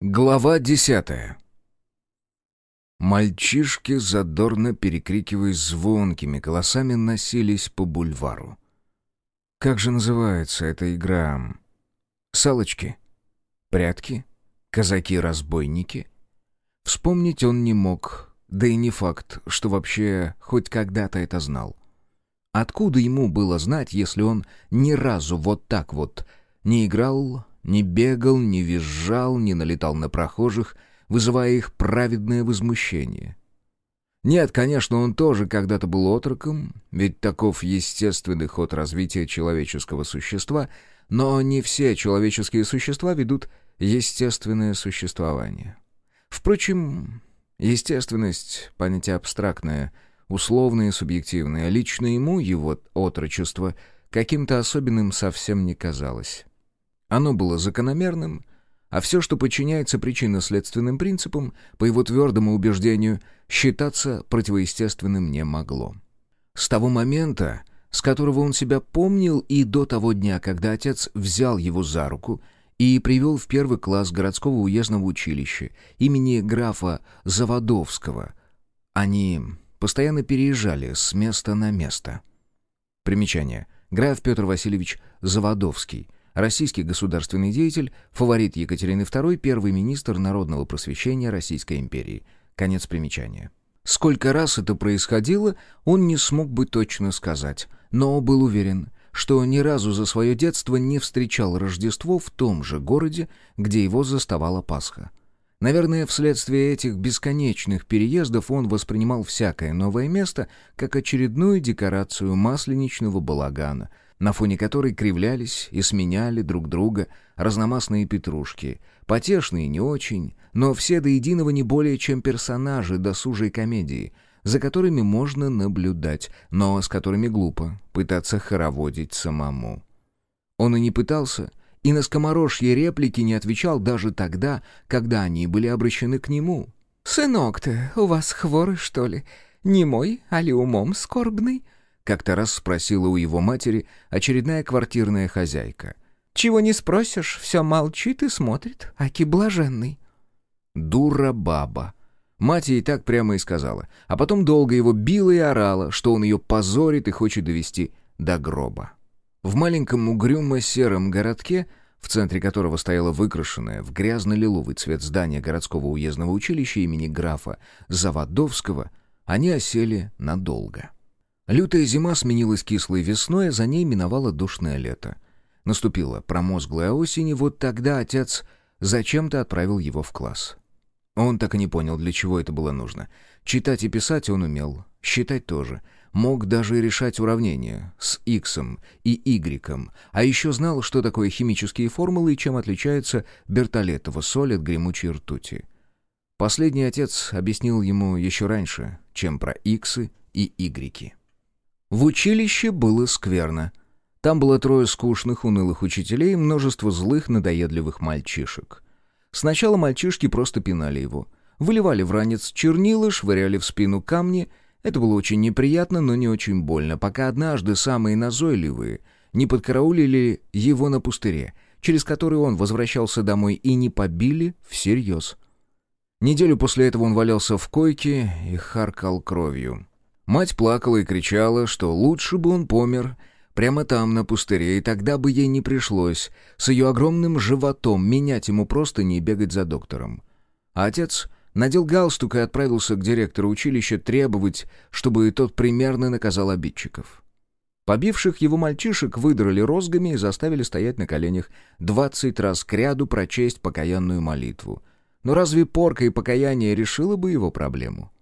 Глава десятая Мальчишки, задорно перекрикиваясь звонкими голосами, носились по бульвару. Как же называется эта игра? Салочки? Прятки? Казаки-разбойники? Вспомнить он не мог, да и не факт, что вообще хоть когда-то это знал. Откуда ему было знать, если он ни разу вот так вот не играл не бегал, не визжал, не налетал на прохожих, вызывая их праведное возмущение. Нет, конечно, он тоже когда-то был отроком, ведь таков естественный ход развития человеческого существа, но не все человеческие существа ведут естественное существование. Впрочем, естественность — понятие абстрактное, условное и субъективное. Лично ему его отрочество каким-то особенным совсем не казалось. Оно было закономерным, а все, что подчиняется причинно-следственным принципам, по его твердому убеждению, считаться противоестественным не могло. С того момента, с которого он себя помнил, и до того дня, когда отец взял его за руку и привел в первый класс городского уездного училища имени графа Заводовского, они постоянно переезжали с места на место. Примечание. Граф Петр Васильевич Заводовский – Российский государственный деятель, фаворит Екатерины II, первый министр народного просвещения Российской империи. Конец примечания. Сколько раз это происходило, он не смог бы точно сказать, но был уверен, что ни разу за свое детство не встречал Рождество в том же городе, где его заставала Пасха. Наверное, вследствие этих бесконечных переездов он воспринимал всякое новое место как очередную декорацию масленичного балагана — на фоне которой кривлялись и сменяли друг друга разномастные петрушки, потешные не очень, но все до единого не более чем персонажи досужей комедии, за которыми можно наблюдать, но с которыми глупо пытаться хороводить самому. Он и не пытался, и на скоморожье реплики не отвечал даже тогда, когда они были обращены к нему. «Сынок ты, у вас хворый, что ли? Не мой, али умом скорбный?» Как-то раз спросила у его матери очередная квартирная хозяйка. «Чего не спросишь, все молчит и смотрит, аки блаженный». «Дура баба». Мать ей так прямо и сказала, а потом долго его била и орала, что он ее позорит и хочет довести до гроба. В маленьком угрюмо-сером городке, в центре которого стояло выкрашенное в грязно-лиловый цвет здание городского уездного училища имени графа Заводовского, они осели надолго. Лютая зима сменилась кислой весной, а за ней миновало душное лето. Наступила промозглая осень, и вот тогда отец зачем-то отправил его в класс. Он так и не понял, для чего это было нужно. Читать и писать он умел, считать тоже. Мог даже решать уравнения с x и y, а еще знал, что такое химические формулы и чем отличается бертолетова соль от гремучей ртути. Последний отец объяснил ему еще раньше, чем про x и y. В училище было скверно. Там было трое скучных, унылых учителей и множество злых, надоедливых мальчишек. Сначала мальчишки просто пинали его. Выливали в ранец чернила, швыряли в спину камни. Это было очень неприятно, но не очень больно, пока однажды самые назойливые не подкараулили его на пустыре, через который он возвращался домой и не побили всерьез. Неделю после этого он валялся в койке и харкал кровью. Мать плакала и кричала, что лучше бы он помер прямо там, на пустыре, и тогда бы ей не пришлось с ее огромным животом менять ему просто не бегать за доктором. А отец надел галстук и отправился к директору училища требовать, чтобы тот примерно наказал обидчиков. Побивших его мальчишек выдрали розгами и заставили стоять на коленях двадцать раз к ряду прочесть покаянную молитву. Но разве порка и покаяние решило бы его проблему?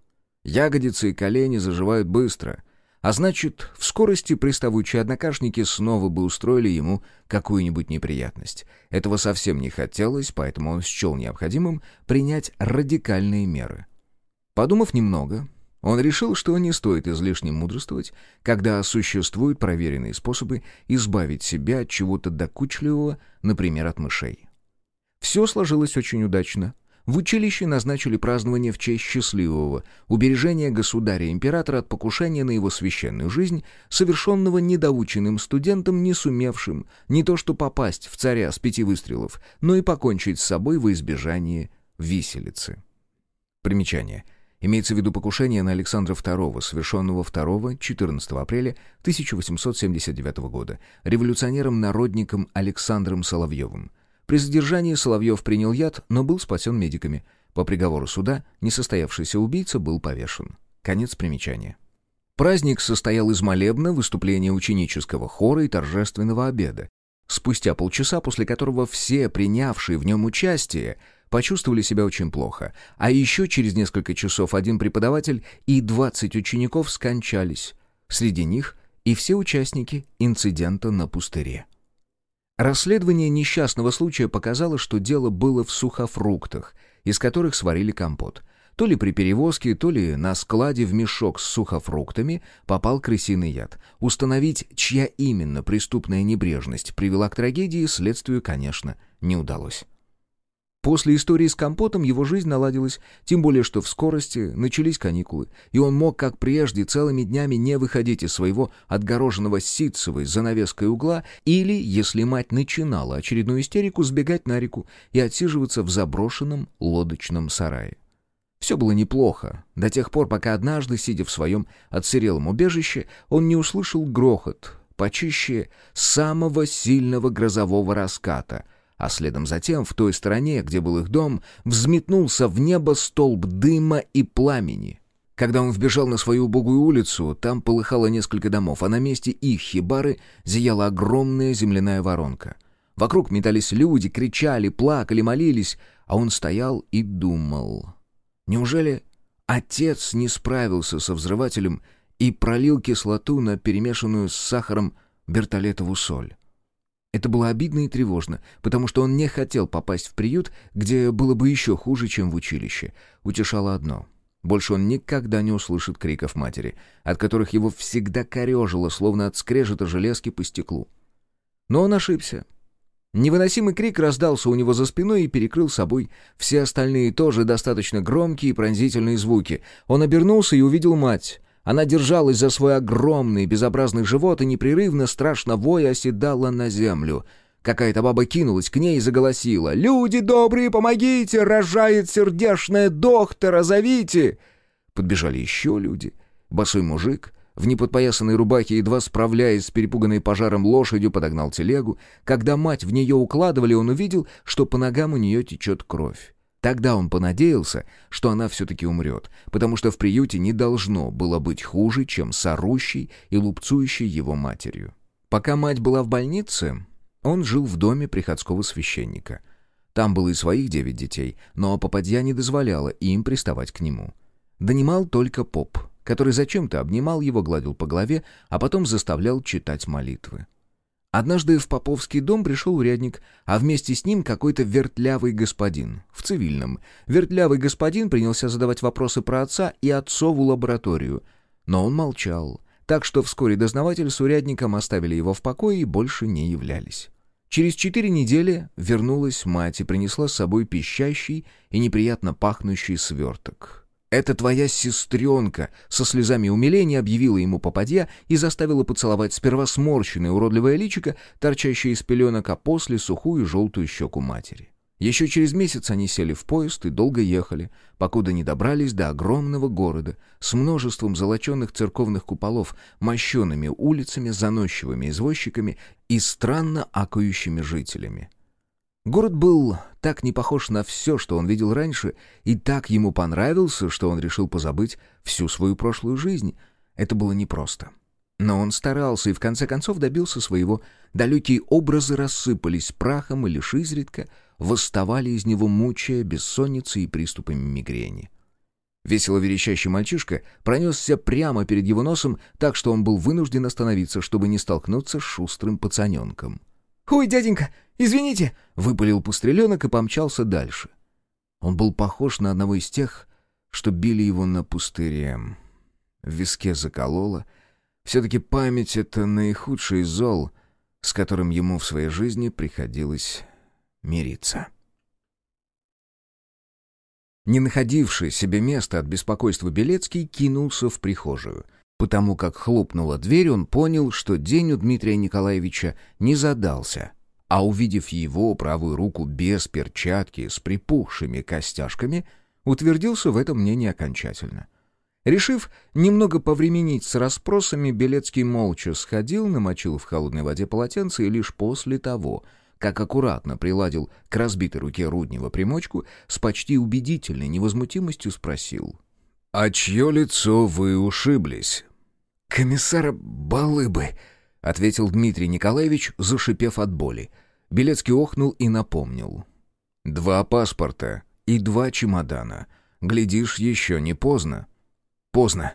Ягодицы и колени заживают быстро, а значит, в скорости приставучие однокашники снова бы устроили ему какую-нибудь неприятность. Этого совсем не хотелось, поэтому он счел необходимым принять радикальные меры. Подумав немного, он решил, что не стоит излишне мудрствовать, когда существуют проверенные способы избавить себя от чего-то докучливого, например, от мышей. Все сложилось очень удачно — в училище назначили празднование в честь счастливого убережения государя-императора от покушения на его священную жизнь, совершенного недоученным студентом, не сумевшим не то что попасть в царя с пяти выстрелов, но и покончить с собой во избежание виселицы. Примечание. Имеется в виду покушение на Александра II, совершенного 2-14 апреля 1879 года революционером-народником Александром Соловьевым. При задержании Соловьев принял яд, но был спасен медиками. По приговору суда несостоявшийся убийца был повешен. Конец примечания. Праздник состоял из молебна, выступления ученического хора и торжественного обеда, спустя полчаса, после которого все, принявшие в нем участие, почувствовали себя очень плохо, а еще через несколько часов один преподаватель и 20 учеников скончались, среди них и все участники инцидента на пустыре. Расследование несчастного случая показало, что дело было в сухофруктах, из которых сварили компот. То ли при перевозке, то ли на складе в мешок с сухофруктами попал крысиный яд. Установить, чья именно преступная небрежность привела к трагедии, следствию, конечно, не удалось. После истории с компотом его жизнь наладилась, тем более что в скорости начались каникулы, и он мог, как прежде, целыми днями не выходить из своего отгороженного ситцевой занавеской угла или, если мать начинала очередную истерику, сбегать на реку и отсиживаться в заброшенном лодочном сарае. Все было неплохо, до тех пор, пока однажды, сидя в своем отсырелом убежище, он не услышал грохот, почище самого сильного грозового раската — а следом затем, в той стороне, где был их дом, взметнулся в небо столб дыма и пламени. Когда он вбежал на свою убогую улицу, там полыхало несколько домов, а на месте их хибары зияла огромная земляная воронка. Вокруг метались люди, кричали, плакали, молились, а он стоял и думал. Неужели отец не справился со взрывателем и пролил кислоту на перемешанную с сахаром бертолетову соль? Это было обидно и тревожно, потому что он не хотел попасть в приют, где было бы еще хуже, чем в училище. Утешало одно. Больше он никогда не услышит криков матери, от которых его всегда корежило, словно от скрежета железки по стеклу. Но он ошибся. Невыносимый крик раздался у него за спиной и перекрыл собой все остальные тоже достаточно громкие и пронзительные звуки. Он обернулся и увидел мать. Она держалась за свой огромный безобразный живот и непрерывно, страшно воя, оседала на землю. Какая-то баба кинулась к ней и заголосила. «Люди добрые, помогите! Рожает сердешная доктора, зовите!» Подбежали еще люди. Босой мужик в неподпоясанной рубахе, едва справляясь с перепуганной пожаром лошадью, подогнал телегу. Когда мать в нее укладывали, он увидел, что по ногам у нее течет кровь. Тогда он понадеялся, что она все-таки умрет, потому что в приюте не должно было быть хуже, чем с орущей и лупцующей его матерью. Пока мать была в больнице, он жил в доме приходского священника. Там было и своих девять детей, но попадья не дозволяла им приставать к нему. Донимал только поп, который зачем-то обнимал его, гладил по голове, а потом заставлял читать молитвы. Однажды в Поповский дом пришел урядник, а вместе с ним какой-то вертлявый господин, в цивильном. Вертлявый господин принялся задавать вопросы про отца и отцову лабораторию. Но он молчал, так что вскоре дознаватель с урядником оставили его в покое и больше не являлись. Через четыре недели вернулась мать и принесла с собой пищащий и неприятно пахнущий сверток. «Это твоя сестренка!» — со слезами умиления объявила ему попадья и заставила поцеловать сперва сморщенное уродливое личико, торчащее из пеленок, а после сухую желтую щеку матери. Еще через месяц они сели в поезд и долго ехали, покуда не добрались до огромного города с множеством золоченных церковных куполов, мощенными улицами, заносчивыми извозчиками и странно акающими жителями. Город был так не похож на все, что он видел раньше, и так ему понравился, что он решил позабыть всю свою прошлую жизнь. Это было непросто. Но он старался и в конце концов добился своего. Далекие образы рассыпались прахом и лишь изредка восставали из него, мучая бессонницей и приступами мигрени. Весело верещащий мальчишка пронесся прямо перед его носом, так что он был вынужден остановиться, чтобы не столкнуться с шустрым пацаненком. «Ой, дяденька, извините!» — выпалил пустреленок и помчался дальше. Он был похож на одного из тех, что били его на пустыре. В виске закололо. Все-таки память — это наихудший зол, с которым ему в своей жизни приходилось мириться. Не находивший себе места от беспокойства Белецкий кинулся в прихожую. Потому как хлопнула дверь, он понял, что день у Дмитрия Николаевича не задался. А увидев его правую руку без перчатки с припухшими костяшками, утвердился в этом мнении окончательно. Решив немного повременить с расспросами, Белецкий молча сходил, намочил в холодной воде полотенце и лишь после того, как аккуратно приладил к разбитой руке Руднева примочку, с почти убедительной невозмутимостью спросил. «А чье лицо вы ушиблись?» «Комиссара Балыбы», — ответил Дмитрий Николаевич, зашипев от боли. Белецкий охнул и напомнил. «Два паспорта и два чемодана. Глядишь, еще не поздно». «Поздно.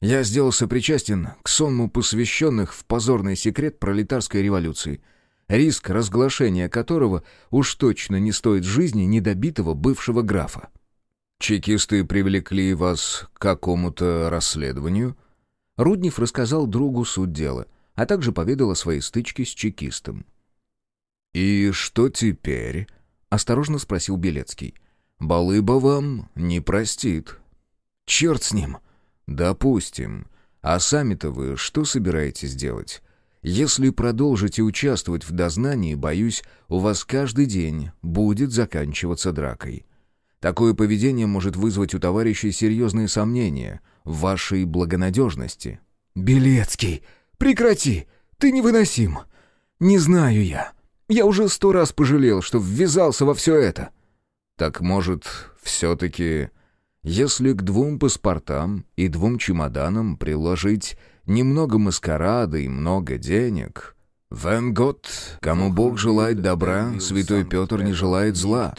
Я сделался причастен к сонму посвященных в позорный секрет пролетарской революции, риск разглашения которого уж точно не стоит жизни недобитого бывшего графа». «Чекисты привлекли вас к какому-то расследованию?» Руднев рассказал другу суть дела, а также поведал о своей стычке с чекистом. «И что теперь?» — осторожно спросил Белецкий. «Балыба вам не простит». «Черт с ним!» «Допустим. А сами-то вы что собираетесь делать? Если продолжите участвовать в дознании, боюсь, у вас каждый день будет заканчиваться дракой. Такое поведение может вызвать у товарищей серьезные сомнения в вашей благонадежности». «Белецкий, прекрати! Ты невыносим! Не знаю я. Я уже сто раз пожалел, что ввязался во все это». «Так, может, все-таки, если к двум паспортам и двум чемоданам приложить немного маскарада и много денег...» «Вен год, кому Бог желает добра, святой Петр не желает зла».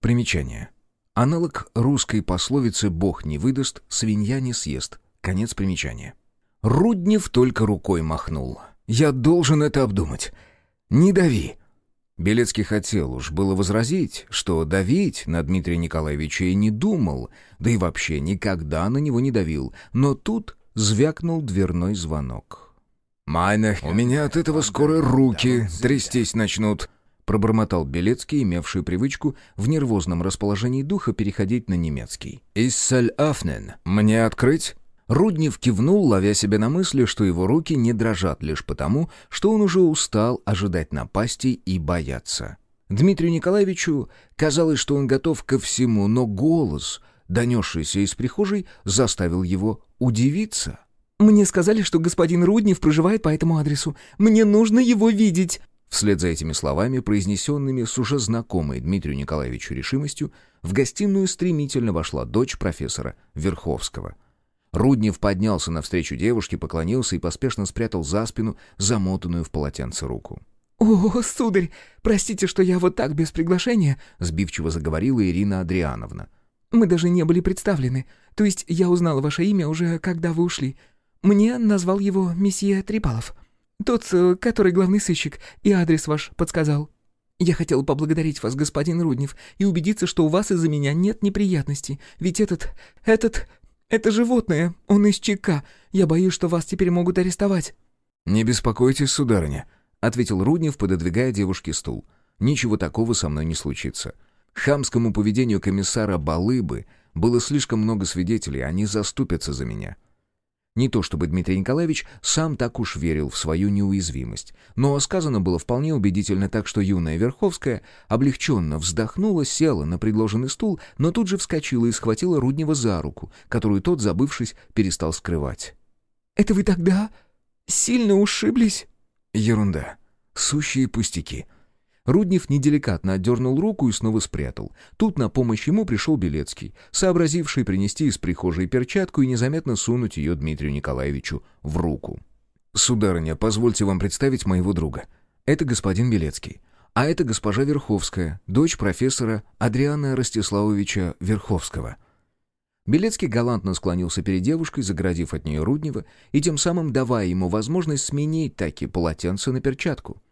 Примечание. Аналог русской пословицы «Бог не выдаст, свинья не съест». Конец примечания. Руднев только рукой махнул. «Я должен это обдумать. Не дави». Белецкий хотел уж было возразить, что давить на Дмитрия Николаевича и не думал, да и вообще никогда на него не давил, но тут звякнул дверной звонок. «Майна, у меня от этого скоро руки трястись начнут», пробормотал Белецкий, имевший привычку в нервозном расположении духа переходить на немецкий. «Иссель афнен. Мне открыть?» Руднев кивнул, ловя себя на мысли, что его руки не дрожат лишь потому, что он уже устал ожидать напасти и бояться. Дмитрию Николаевичу казалось, что он готов ко всему, но голос, донесшийся из прихожей, заставил его удивиться. «Мне сказали, что господин Руднев проживает по этому адресу. Мне нужно его видеть!» Вслед за этими словами, произнесенными с уже знакомой Дмитрию Николаевичу решимостью, в гостиную стремительно вошла дочь профессора Верховского. Руднев поднялся навстречу девушке, поклонился и поспешно спрятал за спину замотанную в полотенце руку. «О, сударь, простите, что я вот так без приглашения», — сбивчиво заговорила Ирина Адриановна. «Мы даже не были представлены. То есть я узнала ваше имя уже, когда вы ушли. Мне назвал его месье Трипалов». Тот, э, который главный сыщик, и адрес ваш подсказал. Я хотел поблагодарить вас, господин Руднев, и убедиться, что у вас из-за меня нет неприятностей. Ведь этот... этот... это животное, он из ЧК. Я боюсь, что вас теперь могут арестовать». «Не беспокойтесь, сударыня», — ответил Руднев, пододвигая девушке стул. «Ничего такого со мной не случится. Хамскому поведению комиссара Балыбы было слишком много свидетелей, они заступятся за меня. Не то чтобы Дмитрий Николаевич сам так уж верил в свою неуязвимость, но сказано было вполне убедительно так, что юная Верховская облегченно вздохнула, села на предложенный стул, но тут же вскочила и схватила Руднева за руку, которую тот, забывшись, перестал скрывать. «Это вы тогда сильно ушиблись?» «Ерунда. Сущие пустяки». Руднев неделикатно отдернул руку и снова спрятал. Тут на помощь ему пришел Белецкий, сообразивший принести из прихожей перчатку и незаметно сунуть ее Дмитрию Николаевичу в руку. «Сударыня, позвольте вам представить моего друга. Это господин Белецкий. А это госпожа Верховская, дочь профессора Адриана Ростиславовича Верховского». Белецкий галантно склонился перед девушкой, загородив от нее Руднева, и тем самым давая ему возможность сменить таки полотенце на перчатку.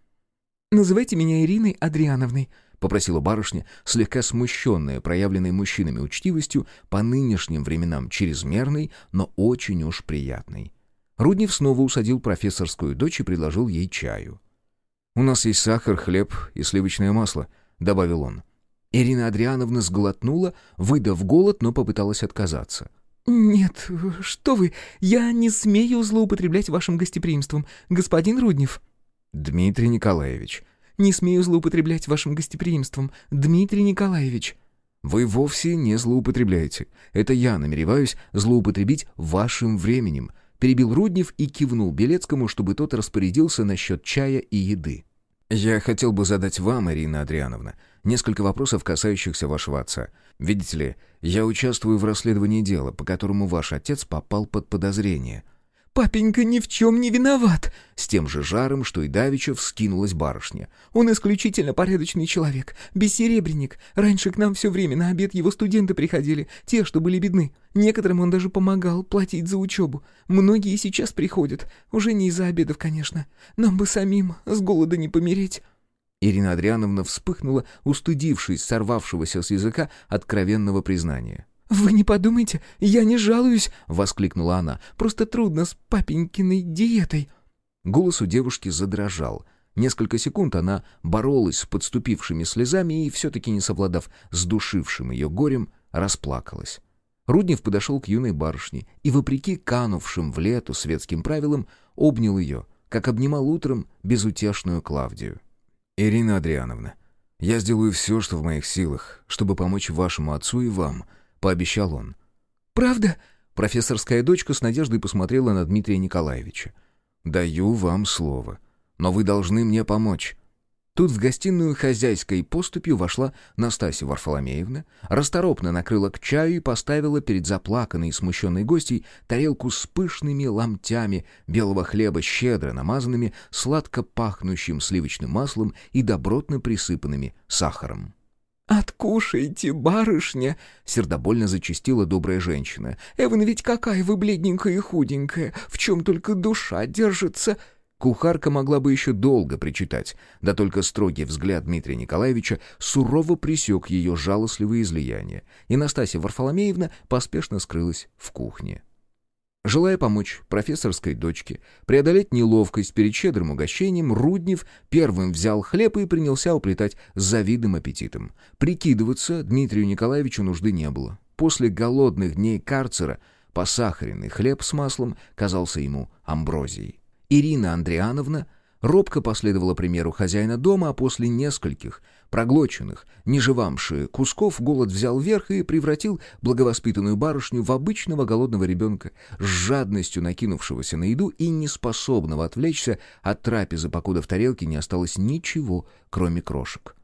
«Называйте меня Ириной Адриановной», — попросила барышня, слегка смущенная проявленной мужчинами учтивостью, по нынешним временам чрезмерной, но очень уж приятной. Руднев снова усадил профессорскую дочь и предложил ей чаю. «У нас есть сахар, хлеб и сливочное масло», — добавил он. Ирина Адриановна сглотнула, выдав голод, но попыталась отказаться. «Нет, что вы, я не смею злоупотреблять вашим гостеприимством, господин Руднев». «Дмитрий Николаевич». «Не смею злоупотреблять вашим гостеприимством, Дмитрий Николаевич». «Вы вовсе не злоупотребляете. Это я намереваюсь злоупотребить вашим временем», перебил Руднев и кивнул Белецкому, чтобы тот распорядился насчет чая и еды. «Я хотел бы задать вам, Ирина Адриановна, несколько вопросов, касающихся вашего отца. Видите ли, я участвую в расследовании дела, по которому ваш отец попал под подозрение». «Папенька ни в чем не виноват!» С тем же жаром, что и давеча, вскинулась барышня. «Он исключительно порядочный человек, бессеребренник. Раньше к нам все время на обед его студенты приходили, те, что были бедны. Некоторым он даже помогал платить за учебу. Многие сейчас приходят, уже не из-за обедов, конечно. Нам бы самим с голода не помереть». Ирина Адриановна вспыхнула, устыдившись сорвавшегося с языка откровенного признания. «Вы не подумайте, я не жалуюсь!» — воскликнула она. «Просто трудно с папенькиной диетой». Голос у девушки задрожал. Несколько секунд она боролась с подступившими слезами и, все-таки не совладав с душившим ее горем, расплакалась. Руднев подошел к юной барышне и, вопреки канувшим в лету светским правилам, обнял ее, как обнимал утром безутешную Клавдию. «Ирина Адриановна, я сделаю все, что в моих силах, чтобы помочь вашему отцу и вам», — пообещал он. «Правда?» Профессорская дочка с надеждой посмотрела на Дмитрия Николаевича. «Даю вам слово. Но вы должны мне помочь. Тут в гостиную хозяйской поступью вошла Настасья Варфоломеевна, расторопно накрыла к чаю и поставила перед заплаканной и смущенной гостьей тарелку с пышными ломтями белого хлеба, щедро намазанными сладко пахнущим сливочным маслом и добротно присыпанными сахаром. «Откушайте, барышня!» — сердобольно зачастила добрая женщина. «Эван, ведь какая вы бледненькая и худенькая! В чем только душа держится!» Кухарка могла бы еще долго причитать, да только строгий взгляд Дмитрия Николаевича сурово пресек ее жалостливые излияния, и Настасья Варфоломеевна поспешно скрылась в кухне. Желая помочь профессорской дочке преодолеть неловкость перед щедрым угощением, Руднев первым взял хлеб и принялся уплетать с завидным аппетитом. Прикидываться Дмитрию Николаевичу нужды не было. После голодных дней карцера посахаренный хлеб с маслом казался ему амброзией. Ирина Андриановна робко последовала примеру хозяина дома, а после нескольких проглоченных, неживамши кусков голод взял верх и превратил благовоспитанную барышню в обычного голодного ребенка, с жадностью накинувшегося на еду и неспособного отвлечься от трапезы, покуда в тарелке не осталось ничего, кроме крошек.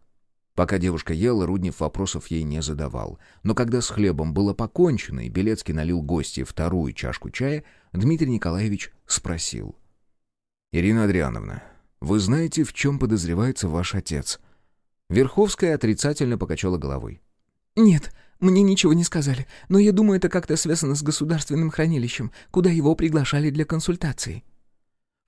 Пока девушка ела, Руднев вопросов ей не задавал. Но когда с хлебом было покончено и Белецкий налил гостье вторую чашку чая, Дмитрий Николаевич спросил — «Ирина Адриановна, вы знаете, в чем подозревается ваш отец?» Верховская отрицательно покачала головой. «Нет, мне ничего не сказали, но я думаю, это как-то связано с государственным хранилищем, куда его приглашали для консультации».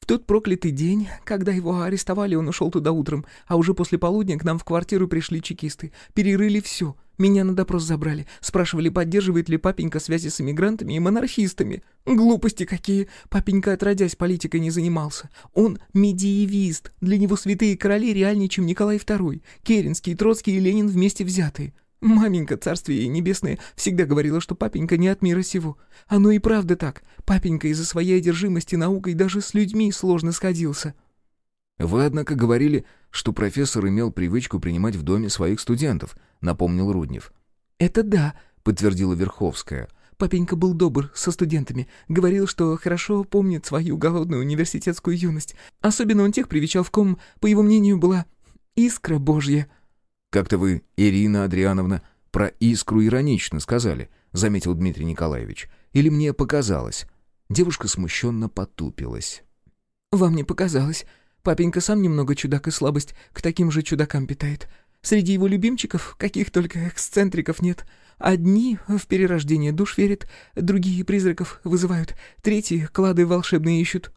В тот проклятый день, когда его арестовали, он ушел туда утром, а уже после полудня к нам в квартиру пришли чекисты, перерыли все, меня на допрос забрали. Спрашивали, поддерживает ли папенька связи с эмигрантами и монархистами. Глупости какие. Папенька отродясь политикой не занимался. Он медиевист. Для него святые короли реальнее, чем Николай II. Керенский, Троцкий и Ленин вместе взятые. Маменька, царствие ей небесное, всегда говорила, что папенька не от мира сего. Оно и правда так. Папенька из-за своей одержимости наукой даже с людьми сложно сходился. «Вы, однако, говорили, что профессор имел привычку принимать в доме своих студентов», — напомнил Руднев. «Это да», — подтвердила Верховская. «Папенька был добр со студентами. Говорил, что хорошо помнит свою голодную университетскую юность. Особенно он тех привечал, в ком, по его мнению, была искра божья». «Как-то вы, Ирина Адриановна, про искру иронично сказали», — заметил Дмитрий Николаевич. «Или мне показалось?» Девушка смущенно потупилась. «Вам не показалось. Папенька сам немного чудак и слабость к таким же чудакам питает. Среди его любимчиков каких только эксцентриков нет. Одни в перерождение душ верят, другие призраков вызывают, третьи клады волшебные ищут».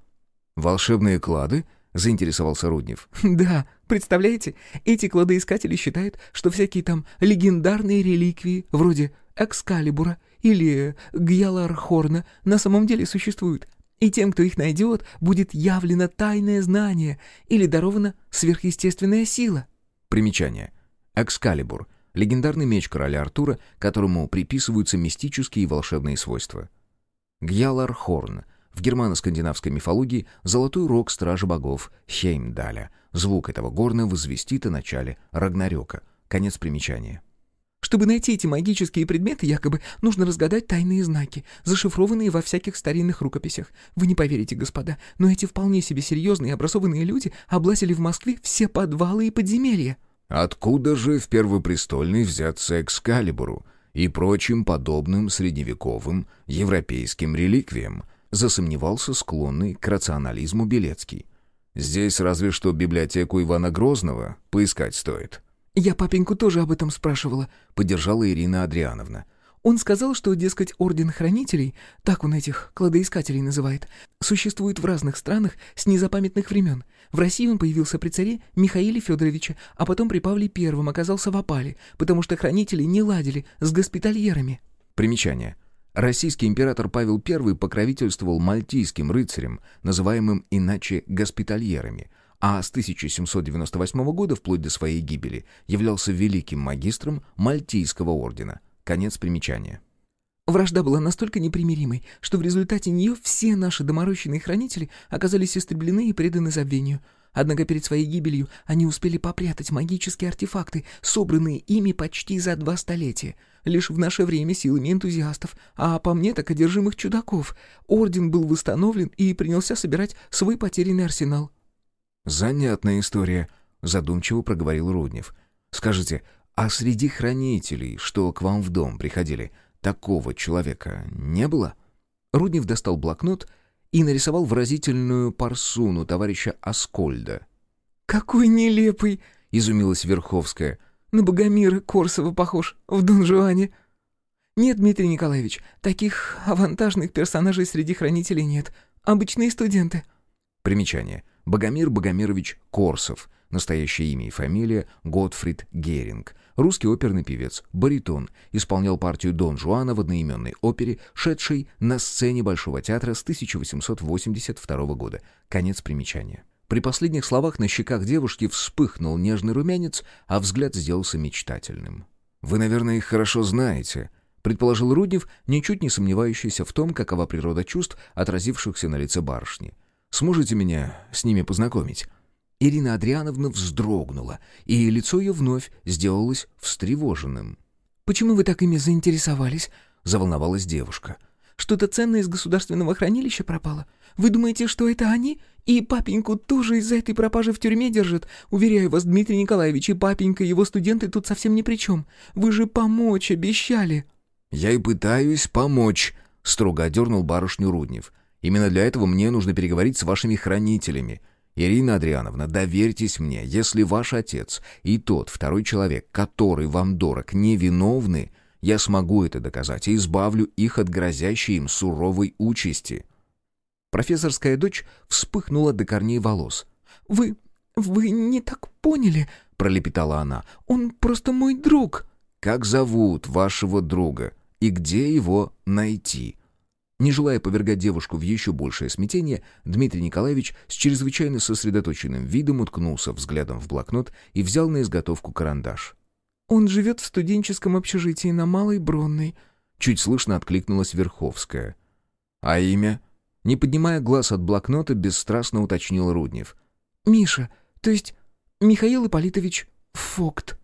«Волшебные клады?» — заинтересовался Руднев. «Да, представляете, эти кладоискатели считают, что всякие там легендарные реликвии, вроде Экскалибура или Гьялархорна, на самом деле существуют, и тем, кто их найдет, будет явлено тайное знание или дарована сверхъестественная сила». Примечание. Экскалибур. Легендарный меч короля Артура, которому приписываются мистические и волшебные свойства. Гьялархорн — в германо-скандинавской мифологии золотой рог стражи богов Хеймдаля. Звук этого горна возвестит о начале Рагнарёка. Конец примечания. Чтобы найти эти магические предметы, якобы нужно разгадать тайные знаки, зашифрованные во всяких старинных рукописях. Вы не поверите, господа, но эти вполне себе серьезные и образованные люди облазили в Москве все подвалы и подземелья. Откуда же в Первопрестольной взяться Экскалибуру и прочим подобным средневековым европейским реликвиям, засомневался склонный к рационализму Белецкий. «Здесь разве что библиотеку Ивана Грозного поискать стоит». «Я папеньку тоже об этом спрашивала», — поддержала Ирина Адриановна. Он сказал, что, дескать, Орден Хранителей, так он этих кладоискателей называет, существует в разных странах с незапамятных времен. В России он появился при царе Михаиле Федоровиче, а потом при Павле Первом оказался в опале, потому что хранители не ладили с госпитальерами. Примечание. Российский император Павел I покровительствовал мальтийским рыцарям, называемым иначе госпитальерами, а с 1798 года, вплоть до своей гибели, являлся великим магистром Мальтийского ордена. Конец примечания. Вражда была настолько непримиримой, что в результате нее все наши доморощенные хранители оказались истреблены и преданы забвению — Однако перед своей гибелью они успели попрятать магические артефакты, собранные ими почти за два столетия. Лишь в наше время силами энтузиастов, а по мне так одержимых чудаков, орден был восстановлен и принялся собирать свой потерянный арсенал. «Занятная история», — задумчиво проговорил Руднев. «Скажите, а среди хранителей, что к вам в дом приходили, такого человека не было?» Руднев достал блокнот и нарисовал выразительную парсуну товарища Аскольда. «Какой нелепый!» — изумилась Верховская. «На Богомира Корсова похож, в Дон Жуане». «Нет, Дмитрий Николаевич, таких авантажных персонажей среди хранителей нет. Обычные студенты». Примечание. Богомир Богомирович Корсов. Настоящее имя и фамилия Готфрид Геринг. Русский оперный певец, баритон, исполнял партию Дон Жуана в одноименной опере, шедшей на сцене Большого театра с 1882 года. Конец примечания. При последних словах на щеках девушки вспыхнул нежный румянец, а взгляд сделался мечтательным. «Вы, наверное, их хорошо знаете», — предположил Руднев, ничуть не сомневающийся в том, какова природа чувств, отразившихся на лице барышни. «Сможете меня с ними познакомить?» Ирина Адриановна вздрогнула, и лицо ее вновь сделалось встревоженным. «Почему вы так ими заинтересовались?» — заволновалась девушка. «Что-то ценное из государственного хранилища пропало? Вы думаете, что это они? И папеньку тоже из-за этой пропажи в тюрьме держат? Уверяю вас, Дмитрий Николаевич, и папенька, и его студенты тут совсем ни при чем. Вы же помочь обещали!» «Я и пытаюсь помочь», — строго одернул барышню Руднев. «Именно для этого мне нужно переговорить с вашими хранителями». «Ирина Адриановна, доверьтесь мне, если ваш отец и тот второй человек, который вам дорог, невиновны, я смогу это доказать и избавлю их от грозящей им суровой участи». Профессорская дочь вспыхнула до корней волос. «Вы... вы не так поняли», — пролепетала она. «Он просто мой друг». «Как зовут вашего друга и где его найти?» Не желая повергать девушку в еще большее смятение, Дмитрий Николаевич с чрезвычайно сосредоточенным видом уткнулся взглядом в блокнот и взял на изготовку карандаш. «Он живет в студенческом общежитии на Малой Бронной», — чуть слышно откликнулась Верховская. «А имя?» Не поднимая глаз от блокнота, бесстрастно уточнил Руднев. «Миша, то есть Михаил Ипполитович Фокт».